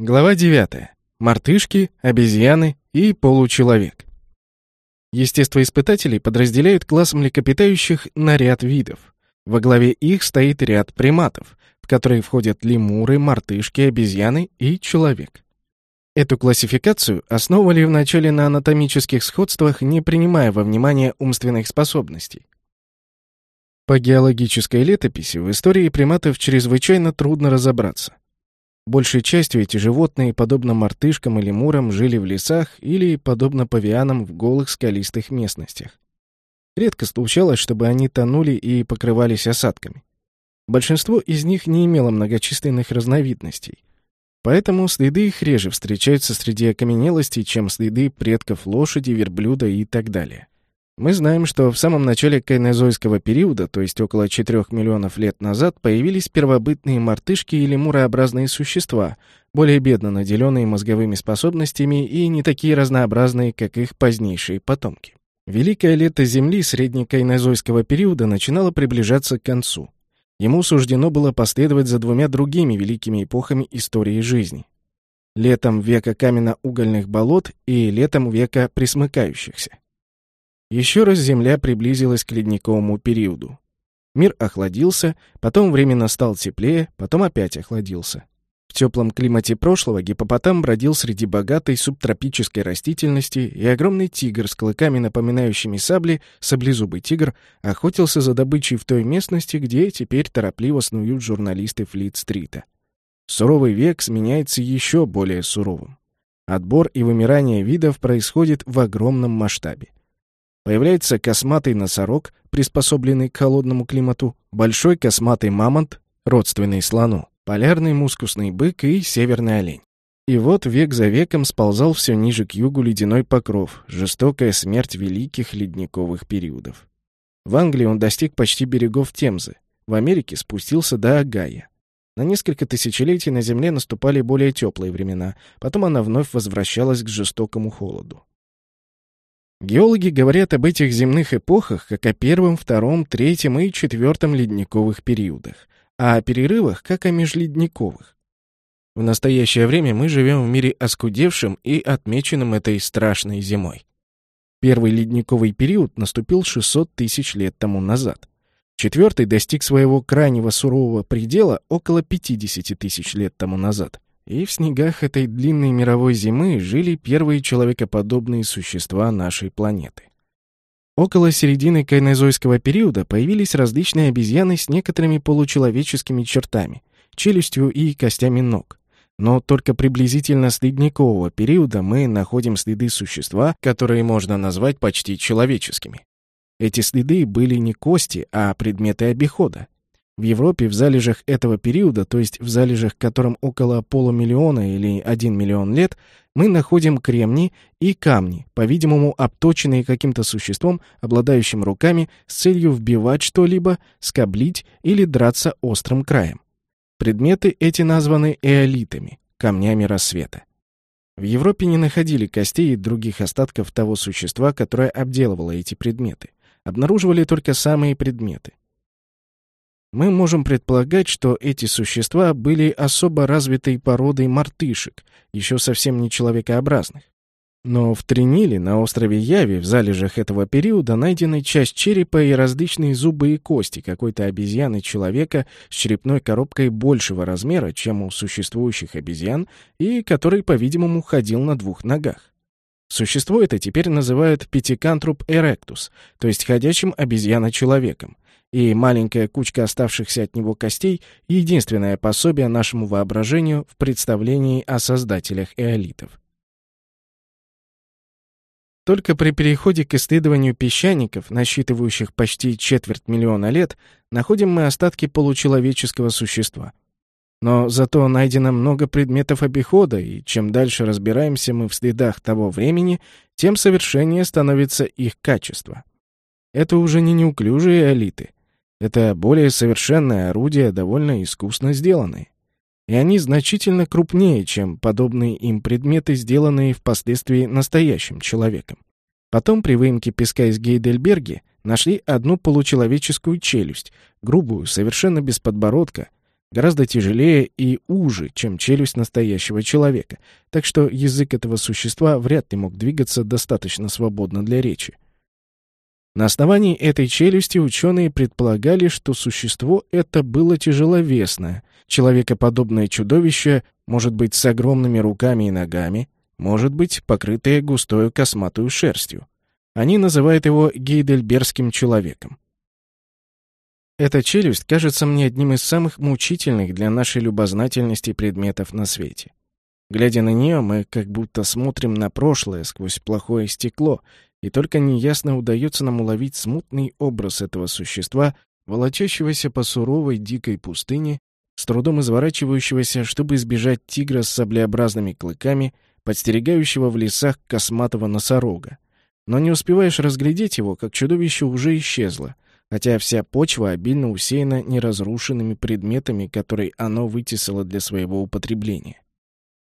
Глава 9. Мартышки, обезьяны и получеловек. Естествоиспытатели подразделяют класс млекопитающих на ряд видов. Во главе их стоит ряд приматов, в которые входят лемуры, мартышки, обезьяны и человек. Эту классификацию основывали вначале на анатомических сходствах, не принимая во внимание умственных способностей. По геологической летописи в истории приматов чрезвычайно трудно разобраться. Большей частью эти животные, подобно мартышкам или мурам, жили в лесах или, подобно павианам, в голых скалистых местностях. Редко случалось, чтобы они тонули и покрывались осадками. Большинство из них не имело многочисленных разновидностей. Поэтому следы их реже встречаются среди окаменелостей, чем следы предков лошади, верблюда и так далее. Мы знаем, что в самом начале кайнозойского периода, то есть около 4 миллионов лет назад, появились первобытные мартышки или мурообразные существа, более бедно наделенные мозговыми способностями и не такие разнообразные, как их позднейшие потомки. Великое лето Земли среднекайнозойского периода начинало приближаться к концу. Ему суждено было последовать за двумя другими великими эпохами истории жизни. Летом века каменно-угольных болот и летом века присмыкающихся. Еще раз Земля приблизилась к ледниковому периоду. Мир охладился, потом временно стал теплее, потом опять охладился. В теплом климате прошлого гипопотам бродил среди богатой субтропической растительности, и огромный тигр с клыками, напоминающими сабли, саблезубый тигр, охотился за добычей в той местности, где теперь торопливо снуют журналисты Флит-стрита. Суровый век сменяется еще более суровым. Отбор и вымирание видов происходит в огромном масштабе. Появляется косматый носорог, приспособленный к холодному климату, большой косматый мамонт, родственный слону, полярный мускусный бык и северный олень. И вот век за веком сползал все ниже к югу ледяной покров, жестокая смерть великих ледниковых периодов. В Англии он достиг почти берегов Темзы, в Америке спустился до Агая. На несколько тысячелетий на Земле наступали более теплые времена, потом она вновь возвращалась к жестокому холоду. Геологи говорят об этих земных эпохах как о первом, втором, третьем и четвертом ледниковых периодах, а о перерывах как о межледниковых. В настоящее время мы живем в мире оскудевшем и отмеченным этой страшной зимой. Первый ледниковый период наступил 600 тысяч лет тому назад. Четвертый достиг своего крайнего сурового предела около 50 тысяч лет тому назад. И в снегах этой длинной мировой зимы жили первые человекоподобные существа нашей планеты. Около середины кайнозойского периода появились различные обезьяны с некоторыми получеловеческими чертами, челюстью и костями ног. Но только приблизительно с ледникового периода мы находим следы существа, которые можно назвать почти человеческими. Эти следы были не кости, а предметы обихода. В Европе в залежах этого периода, то есть в залежах, которым около полумиллиона или 1 миллион лет, мы находим кремни и камни, по-видимому, обточенные каким-то существом, обладающим руками, с целью вбивать что-либо, скоблить или драться острым краем. Предметы эти названы эолитами, камнями рассвета. В Европе не находили костей и других остатков того существа, которое обделывало эти предметы. Обнаруживали только самые предметы — мы можем предполагать, что эти существа были особо развитой породой мартышек, еще совсем не человекообразных. Но в Триниле, на острове Яви, в залежах этого периода, найдены часть черепа и различные зубы и кости какой-то обезьяны-человека с черепной коробкой большего размера, чем у существующих обезьян, и который, по-видимому, ходил на двух ногах. Существо это теперь называют пятикантруп эректус, то есть ходячим обезьяно-человеком, и маленькая кучка оставшихся от него костей — единственное пособие нашему воображению в представлении о создателях эолитов. Только при переходе к исследованию песчаников, насчитывающих почти четверть миллиона лет, находим мы остатки получеловеческого существа. Но зато найдено много предметов обихода, и чем дальше разбираемся мы в следах того времени, тем совершеннее становится их качество. Это уже не неуклюжие элиты, это более совершенное орудие, довольно искусно сделанные. И они значительно крупнее, чем подобные им предметы, сделанные впоследствии настоящим человеком. Потом при выемке песка из Гейдельберге нашли одну получеловеческую челюсть, грубую, совершенно без подбородка, гораздо тяжелее и уже, чем челюсть настоящего человека, так что язык этого существа вряд ли мог двигаться достаточно свободно для речи. На основании этой челюсти ученые предполагали, что существо это было тяжеловесное, человекоподобное чудовище, может быть, с огромными руками и ногами, может быть, покрытое густою косматую шерстью. Они называют его гейдельбергским человеком. Эта челюсть кажется мне одним из самых мучительных для нашей любознательности предметов на свете. Глядя на нее, мы как будто смотрим на прошлое сквозь плохое стекло и только неясно удается нам уловить смутный образ этого существа, волочащегося по суровой дикой пустыне, с трудом изворачивающегося, чтобы избежать тигра с саблеобразными клыками, подстерегающего в лесах косматого носорога. Но не успеваешь разглядеть его, как чудовище уже исчезло, хотя вся почва обильно усеяна неразрушенными предметами, которые оно вытесало для своего употребления.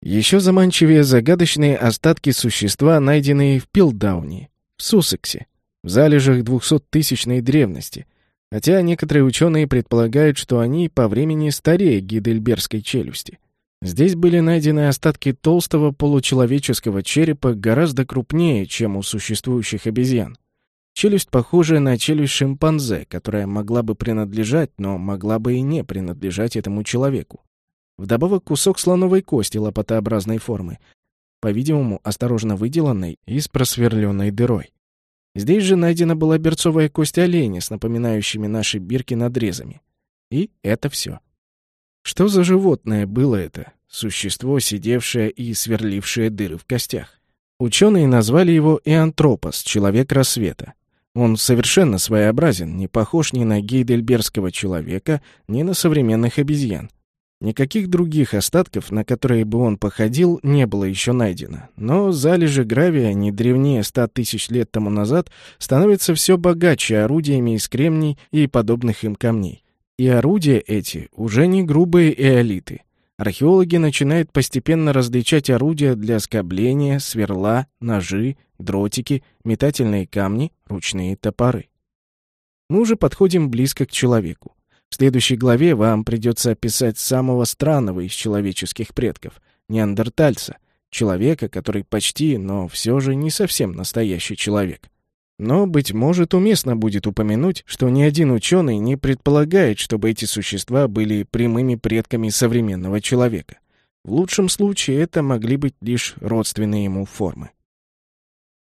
Еще заманчивее загадочные остатки существа, найденные в Пилдауне, в Суссексе, в залежах двухсоттысячной древности, хотя некоторые ученые предполагают, что они по времени старее гидельбергской челюсти. Здесь были найдены остатки толстого получеловеческого черепа гораздо крупнее, чем у существующих обезьян. Челюсть похожая на челюсть шимпанзе, которая могла бы принадлежать, но могла бы и не принадлежать этому человеку. Вдобавок кусок слоновой кости лопатообразной формы, по-видимому, осторожно выделанной и с просверленной дырой. Здесь же найдена была берцовая кость оленя с напоминающими наши бирки надрезами. И это все. Что за животное было это? Существо, сидевшее и сверлившее дыры в костях. Ученые назвали его Иантропос, человек рассвета. Он совершенно своеобразен, не похож ни на гейдельбергского человека, ни на современных обезьян. Никаких других остатков, на которые бы он походил, не было еще найдено. Но залежи гравия, не древнее ста тысяч лет тому назад, становятся все богаче орудиями из кремний и подобных им камней. И орудия эти уже не грубые эолиты. Археологи начинают постепенно различать орудия для скобления, сверла, ножи, дротики, метательные камни, ручные топоры. Мы уже подходим близко к человеку. В следующей главе вам придется описать самого странного из человеческих предков — неандертальца, человека, который почти, но все же не совсем настоящий человек. Но, быть может, уместно будет упомянуть, что ни один ученый не предполагает, чтобы эти существа были прямыми предками современного человека. В лучшем случае это могли быть лишь родственные ему формы.